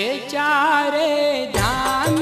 के चारे धाम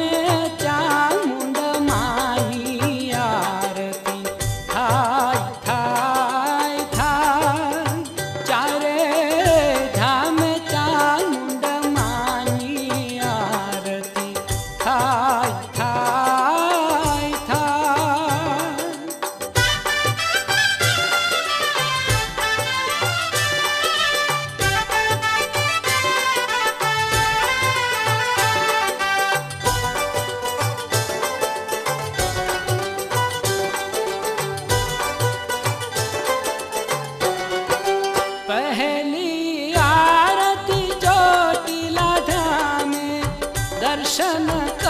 दर्शन कर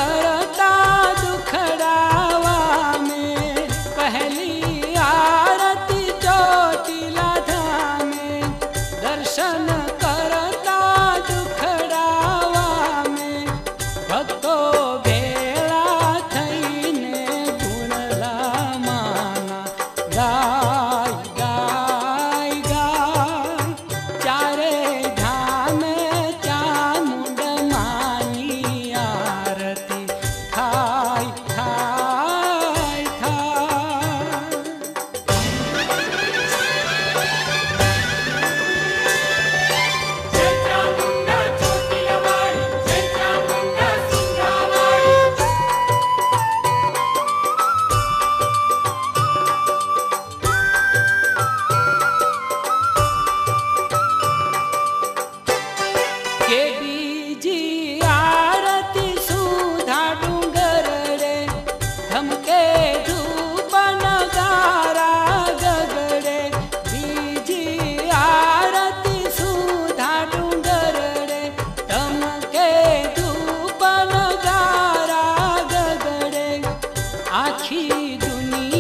दुनिया